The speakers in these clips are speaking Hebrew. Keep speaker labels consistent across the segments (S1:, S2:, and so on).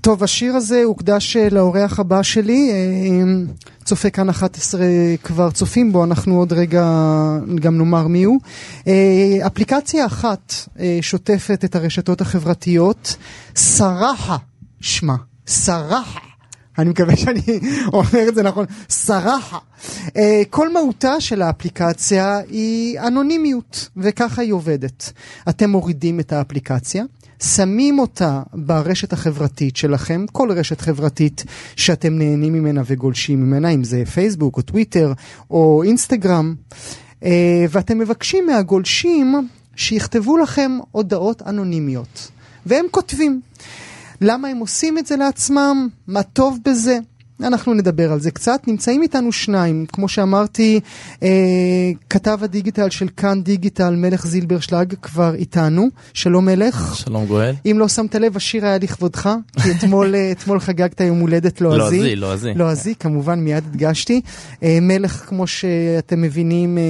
S1: טוב, השיר הזה הוקדש אה, לאורח הבא שלי, אה, צופה כאן 11 כבר צופים בו, אנחנו עוד רגע גם נאמר מי הוא. אה, אפליקציה אחת שוטפת את הרשתות החברתיות, סרחה שמה, סרחה. אני מקווה שאני אומר את זה נכון, סרחה. כל מהותה של האפליקציה היא אנונימיות, וככה היא עובדת. אתם מורידים את האפליקציה. שמים אותה ברשת החברתית שלכם, כל רשת חברתית שאתם נהנים ממנה וגולשים ממנה, אם זה פייסבוק או טוויטר או אינסטגרם, אה, ואתם מבקשים מהגולשים שיכתבו לכם הודעות אנונימיות. והם כותבים. למה הם עושים את זה לעצמם? מה טוב בזה? אנחנו נדבר על זה קצת. נמצאים איתנו שניים, כמו שאמרתי, אה, כתב הדיגיטל של כאן דיגיטל, מלך זילברשלג, כבר איתנו. שלום מלך.
S2: שלום גואל.
S1: אם לא שמת לב, השיר היה לכבודך, כי אתמול, אה, אתמול חגגת יום הולדת לועזי.
S2: לועזי, לועזי.
S1: לועזי, כמובן, מיד הדגשתי. אה, מלך, כמו שאתם מבינים, אה,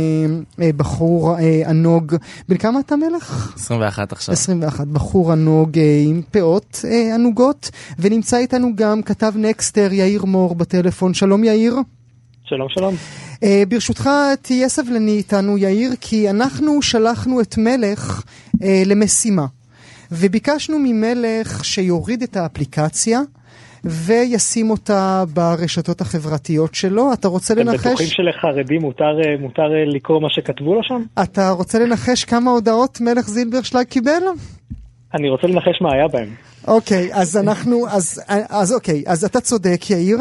S1: אה, בחור אה, ענוג. בן כמה אתה מלך?
S2: 21 עכשיו.
S1: 21, בחור ענוג אה, עם פאות אה, ענוגות, ונמצא איתנו גם כתב נקסטר יאיר מור. מור בטלפון. שלום יאיר.
S3: שלום שלום.
S1: Uh, ברשותך תהיה סבלני איתנו יאיר, כי אנחנו שלחנו את מלך uh, למשימה, וביקשנו ממלך שיוריד את האפליקציה. וישים אותה ברשתות החברתיות שלו. אתה רוצה
S3: אתם
S1: לנחש...
S3: אתם בטוחים שלחרדים מותר, אה, מותר לקרוא מה שכתבו לו שם?
S1: אתה רוצה לנחש כמה הודעות מלך זילברשלג קיבל?
S3: אני רוצה לנחש מה היה בהם.
S1: אוקיי, אז אנחנו, אז, אז אוקיי, אז אתה צודק יאיר,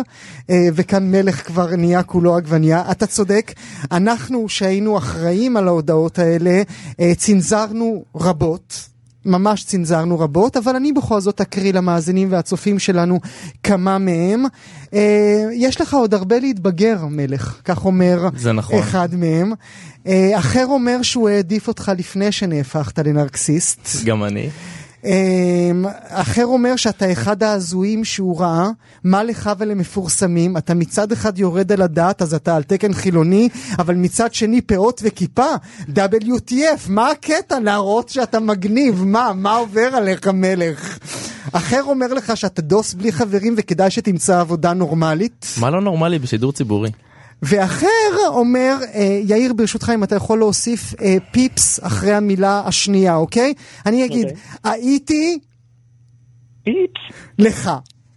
S1: אה, וכאן מלך כבר נהיה כולו עגבניה, אתה צודק, אנחנו שהיינו אחראים על ההודעות האלה, אה, צנזרנו רבות. ממש צנזרנו רבות, אבל אני בכל זאת אקריא למאזינים והצופים שלנו כמה מהם. אה, יש לך עוד הרבה להתבגר, מלך, כך אומר
S2: נכון.
S1: אחד מהם. אה, אחר אומר שהוא העדיף אותך לפני שנהפכת לנרקסיסט.
S2: גם אני.
S1: אמ, אחר אומר שאתה אחד ההזויים שהוא ראה, מה לך ולמפורסמים, אתה מצד אחד יורד על הדעת אז אתה על תקן חילוני, אבל מצד שני פאות וכיפה, WTF, מה הקטע להראות שאתה מגניב, מה, מה עובר עליך מלך? אחר אומר לך שאתה דוס בלי חברים וכדאי שתמצא עבודה נורמלית.
S2: מה לא נורמלי בשידור ציבורי?
S1: ואחר אומר, אה, יאיר ברשותך אם אתה יכול להוסיף אה, פיפס אחרי המילה השנייה, אוקיי? אני אגיד, אוקיי. הייתי...
S3: פיפס?
S1: לך.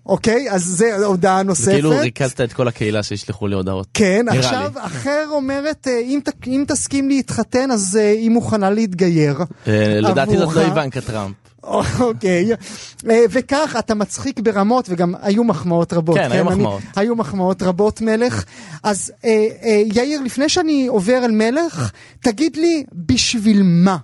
S1: אוקיי? אז זה הודעה נוספת.
S2: זה כאילו ריכזת את כל הקהילה שישלחו לי הודעות.
S1: כן, עכשיו לי. אחר אומרת, אה, אם, אם תסכים להתחתן, אז אה, היא מוכנה להתגייר.
S2: אה, לדעתי זאת לא איוונקה טראמפ.
S1: אוקיי, אה, וכך אתה מצחיק ברמות, וגם היו מחמאות רבות.
S2: כן, היו מחמאות.
S1: היו מחמאות רבות, מלך. אז אה, אה, יאיר, לפני שאני עובר אל מלך, תגיד לי, בשביל מה?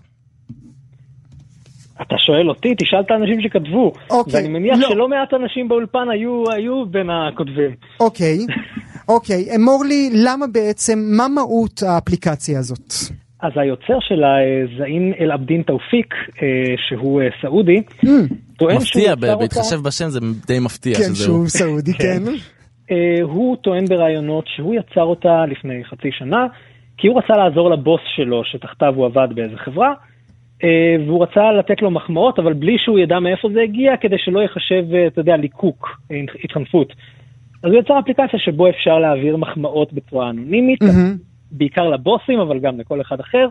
S3: אתה שואל אותי, תשאל את האנשים שכתבו. אוקיי. ואני מניח לא. שלא מעט אנשים באולפן היו, היו בין הכותבים.
S1: אוקיי, אוקיי. אמור לי, למה בעצם, מה מהות האפליקציה הזאת?
S3: אז היוצר שלה, זעין אל-עבדין תאופיק, אה, שהוא אה, סעודי,
S2: mm. טוען שהוא יצר אותה... מפתיע, בהתחשב בשם זה די מפתיע
S1: כן, שהוא סעודי, כן. כן.
S3: אה, הוא טוען בראיונות שהוא יצר אותה לפני חצי שנה, כי הוא רצה לעזור לבוס שלו, שתחתיו הוא עבד באיזה חברה, והוא רצה לתת לו מחמאות, אבל בלי שהוא ידע מאיפה זה הגיע, כדי שלא ייחשב, אתה יודע, ליקוק, התחנפות. אז הוא יצר אפליקציה שבו אפשר להעביר מחמאות בצורה אנונימית. Mm-hmm. בעיקר לבוסים, אבל גם לכל אחד אחר.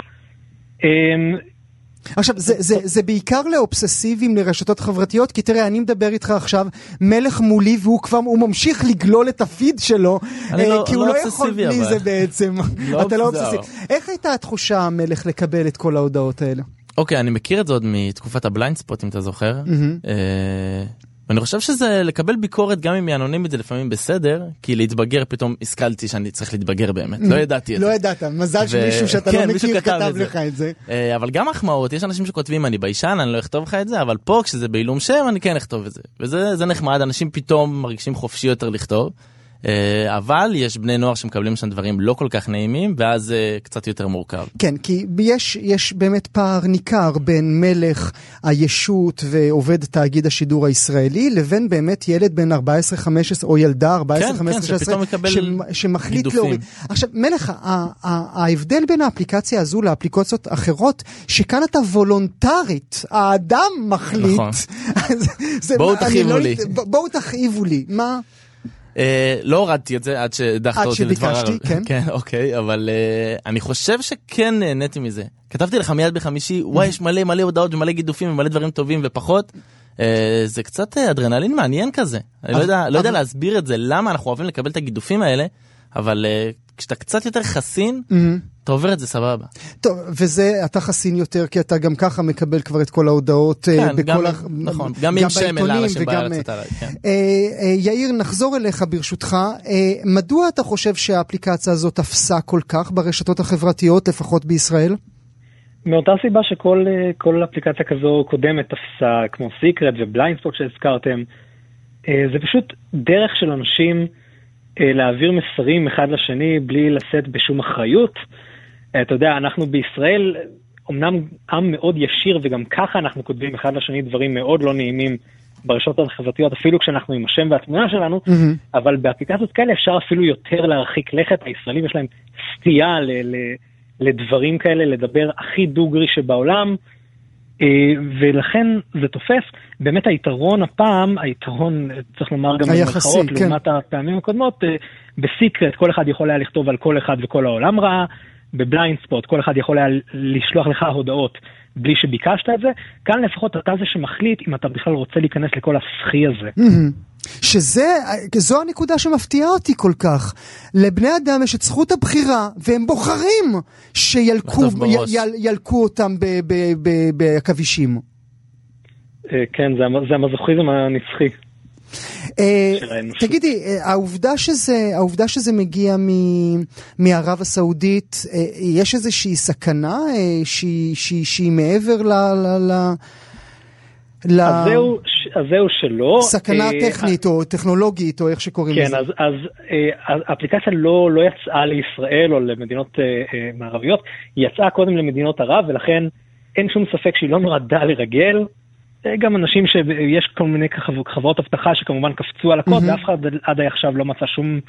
S3: אמ,
S1: עכשיו, זה, זה, זה בעיקר לאובססיביים לרשתות חברתיות, כי תראה, אני מדבר איתך עכשיו, מלך מולי, והוא כבר, הוא ממשיך לגלול את הפיד שלו,
S2: אה, לא,
S1: כי הוא
S2: לא,
S1: לא יכול בלי זה בעצם.
S2: לא
S1: אתה לא אובססיבי. איך הייתה התחושה, המלך, לקבל את כל ההודעות האלה?
S2: אוקיי, אני מכיר את זה עוד מתקופת ה Blind Spot, אם אתה זוכר. Mm-hmm. ואני חושב שזה לקבל ביקורת גם אם היא אנונימית זה לפעמים בסדר כי להתבגר פתאום השכלתי שאני צריך להתבגר באמת לא ידעתי את
S1: לא זה. לא ידעת מזל שמישהו שאתה לא כן, מכיר כתב לך את זה.
S2: אה, אבל גם מחמאות יש אנשים שכותבים אני ביישן אני לא אכתוב לך את זה אבל פה כשזה בעילום שם אני כן אכתוב את זה וזה נחמד אנשים פתאום מרגישים חופשי יותר לכתוב. אה, אבל יש בני נוער שמקבלים שם דברים לא כל כך נעימים, ואז זה קצת יותר מורכב.
S1: כן, כי יש, יש באמת פער ניכר בין מלך הישות ועובד תאגיד השידור הישראלי, לבין באמת ילד בן 14-15, או ילדה 14-15, כן, כן, שמחליט גידופים. להוריד. עכשיו, מלך, ההבדל בין האפליקציה הזו לאפליקציות אחרות, שכאן אתה וולונטרית, האדם מחליט. נכון.
S2: בואו תכאיבו
S1: לא,
S2: לי.
S1: בואו תכאיבו לי, מה?
S2: אה, לא הורדתי את זה עד שהדחת אותי
S1: לדבר. עד שביקשתי, כן.
S2: כן, אוקיי, אבל אה, אני חושב שכן נהניתי מזה. כתבתי לך מיד בחמישי, וואי, יש מלא מלא הודעות ומלא גידופים ומלא דברים טובים ופחות. אה, זה קצת אדרנלין מעניין כזה. אני לא יודע לא להסביר את זה, למה אנחנו אוהבים לקבל את הגידופים האלה, אבל כשאתה קצת יותר חסין, אתה עובר את זה סבבה.
S1: טוב, וזה, אתה חסין יותר, כי אתה גם ככה מקבל כבר את כל ההודעות
S2: אה, כן, בכל גם, ה... נכון, גם, גם עם שמן לאנשים בארץ עליי, כן. אה,
S1: אה, יאיר, נחזור אליך ברשותך. אה, מדוע אתה חושב שהאפליקציה הזאת תפסה כל כך ברשתות החברתיות, לפחות בישראל?
S3: מאותה סיבה שכל אה, אפליקציה כזו קודמת תפסה, כמו סיקרט ובליינספוט שהזכרתם. אה, זה פשוט דרך של אנשים להעביר מסרים אחד לשני בלי לשאת בשום אחריות. אתה יודע, אנחנו בישראל, אמנם עם מאוד ישיר וגם ככה אנחנו כותבים אחד לשני דברים מאוד לא נעימים ברשתות החברתיות, אפילו כשאנחנו עם השם והתמונה שלנו, mm-hmm. אבל באפליקציות כאלה אפשר אפילו יותר להרחיק לכת, הישראלים יש להם סטייה ל- ל- לדברים כאלה, לדבר הכי דוגרי שבעולם, אה, ולכן זה תופס. באמת היתרון הפעם, היתרון, צריך לומר גם
S1: במרכאות, כן.
S3: לעומת הפעמים הקודמות, אה, בסיקרט כל אחד יכול היה לכתוב על כל אחד וכל העולם ראה. בבליינד ספוט, כל אחד יכול היה לשלוח לך הודעות בלי שביקשת את זה, כאן לפחות אתה זה שמחליט אם אתה בכלל רוצה להיכנס לכל הסחי הזה.
S1: שזה, זו הנקודה שמפתיעה אותי כל כך. לבני אדם יש את זכות הבחירה, והם בוחרים שילקו ילקו אותם בעכבישים.
S3: אה, כן, זה המזוכיזם הנצחי.
S1: אה, תגידי, אה, העובדה שזה, העובדה שזה מגיע מערב הסעודית, אה, יש איזושהי סכנה שהיא, שהיא, שהיא מעבר ל... ל, ל
S3: ל... אז, זהו, אז זהו שלא.
S1: סכנה טכנית או טכנולוגית או איך שקוראים
S3: כן,
S1: לזה.
S3: כן, אז, אז האפליקציה לא, לא יצאה לישראל או למדינות מערביות, היא יצאה קודם למדינות ערב ולכן אין שום ספק שהיא לא נועדה לרגל, גם אנשים שיש כל מיני חברות אבטחה שכמובן קפצו על הקוד, ואף אחד עד עכשיו לא מצא שום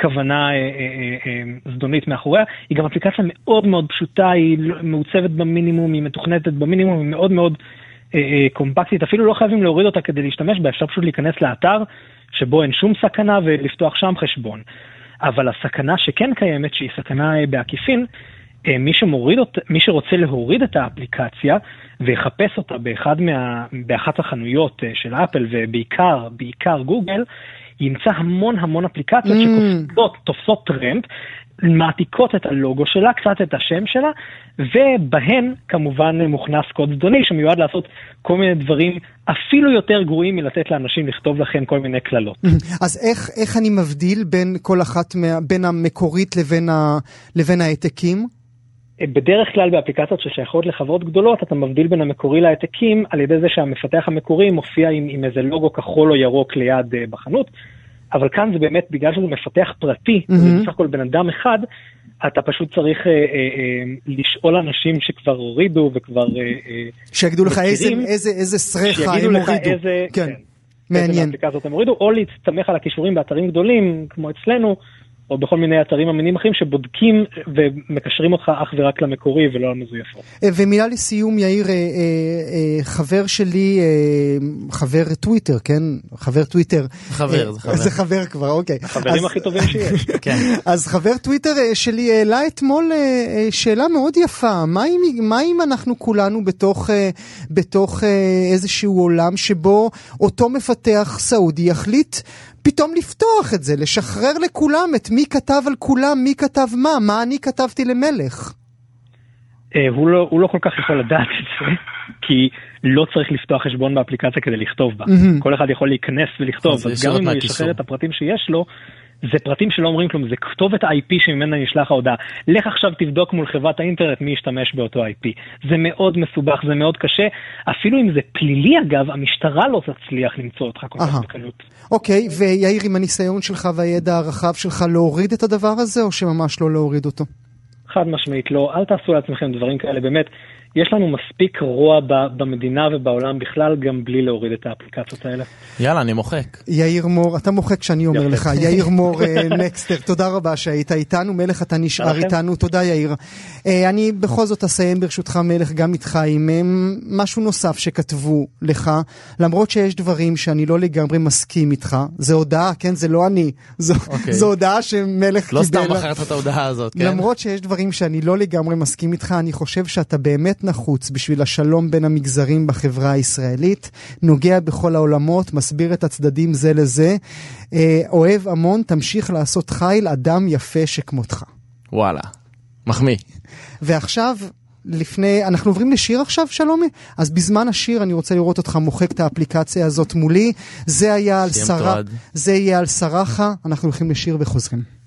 S3: כוונה אה, אה, אה, זדונית מאחוריה. היא גם אפליקציה מאוד מאוד פשוטה, היא לא, מעוצבת במינימום, היא מתוכנתת במינימום, היא מאוד מאוד קומפקטית, אפילו לא חייבים להוריד אותה כדי להשתמש בה, אפשר פשוט להיכנס לאתר שבו אין שום סכנה ולפתוח שם חשבון. אבל הסכנה שכן קיימת, שהיא סכנה בעקיפין, מי, שמוריד, מי שרוצה להוריד את האפליקציה, ויחפש אותה באחד מה, באחת החנויות אה, של אפל ובעיקר, בעיקר גוגל, ימצא המון המון אפליקציות mm. שקופצות, תופסות טרמפ, מעתיקות את הלוגו שלה, קצת את השם שלה, ובהן כמובן מוכנס קוד זדוני שמיועד לעשות כל מיני דברים אפילו יותר גרועים מלתת לאנשים לכתוב לכם כל מיני קללות.
S1: אז איך, איך אני מבדיל בין כל אחת, מה, בין המקורית לבין, ה, לבין העתקים?
S3: בדרך כלל באפליקציות ששייכות לחברות גדולות אתה מבדיל בין המקורי להעתקים על ידי זה שהמפתח המקורי מופיע עם, עם איזה לוגו כחול או ירוק ליד uh, בחנות, אבל כאן זה באמת בגלל שזה מפתח פרטי, mm-hmm. זה בסך הכל בן אדם אחד, אתה פשוט צריך uh, uh, uh, לשאול אנשים שכבר הורידו וכבר... Uh,
S1: uh, שיגידו לך איזה, איזה, איזה סרחה הם הורידו. איזה, כן, כן, מעניין. איזה
S3: אפליקציות הם הורידו, או להסתמך על הכישורים באתרים גדולים כמו אצלנו. או בכל מיני אתרים אמינים אחרים שבודקים ומקשרים אותך אך ורק למקורי ולא למזויפות.
S1: אה, ומילה לסיום, יאיר, אה, אה, חבר שלי, חבר טוויטר, כן? חבר טוויטר.
S2: חבר, זה חבר.
S1: זה חבר כבר, אוקיי.
S3: החברים הכי טובים שיש.
S2: כן.
S1: אז חבר טוויטר שלי העלה אתמול שאלה מאוד יפה, מה אם אנחנו כולנו בתוך, בתוך איזשהו עולם שבו אותו מפתח סעודי יחליט פתאום לפתוח את זה, לשחרר לכולם את מי כתב על כולם, מי כתב מה, מה אני כתבתי למלך.
S3: אה, הוא לא, הוא לא כל כך יכול לדעת את זה, כי לא צריך לפתוח חשבון באפליקציה כדי לכתוב בה. כל אחד יכול להיכנס ולכתוב, אז גם אם הוא ישחרר את הפרטים שיש לו, זה פרטים שלא אומרים כלום, זה כתובת IP שממנה נשלח ההודעה. לך עכשיו תבדוק מול חברת האינטרנט מי ישתמש באותו IP. זה מאוד מסובך, זה מאוד קשה. אפילו אם זה פלילי אגב, המשטרה לא תצליח למצוא אותך כל כך בקלות.
S1: אוקיי, ויאיר, עם הניסיון שלך והידע הרחב שלך להוריד את הדבר הזה, או שממש לא להוריד אותו?
S3: חד משמעית לא, אל תעשו לעצמכם דברים כאלה, באמת. יש לנו מספיק רוע במדינה ובעולם בכלל, גם בלי להוריד את האפליקציות האלה.
S2: יאללה, אני מוחק.
S1: יאיר מור, אתה מוחק כשאני אומר לך. יאיר מור אה, נקסטר, תודה רבה שהיית איתנו. מלך, אתה נשאר איתנו. תודה, יאיר. אה, אני בכל זאת אסיים ברשותך, מלך, גם איתך עם אה, משהו נוסף שכתבו לך, למרות שיש דברים שאני לא לגמרי מסכים איתך. זה הודעה, כן? זה לא אני. זו אוקיי. הודעה שמלך
S2: קיבל. לא סתם בחרת את ההודעה הזאת, כן?
S1: למרות שיש דברים שאני לא לגמרי מסכים איתך, אני חושב שאתה באמת נחוץ בשביל השלום בין המגזרים בחברה הישראלית, נוגע בכל העולמות, מסביר את הצדדים זה לזה, אה, אוהב המון, תמשיך לעשות חיל אדם יפה שכמותך.
S2: וואלה, מחמיא.
S1: ועכשיו, לפני, אנחנו עוברים לשיר עכשיו, שלומי? אז בזמן השיר אני רוצה לראות אותך מוחק את האפליקציה הזאת מולי. זה היה על שרה, זה יהיה על סרחה, אנחנו הולכים לשיר וחוזרים.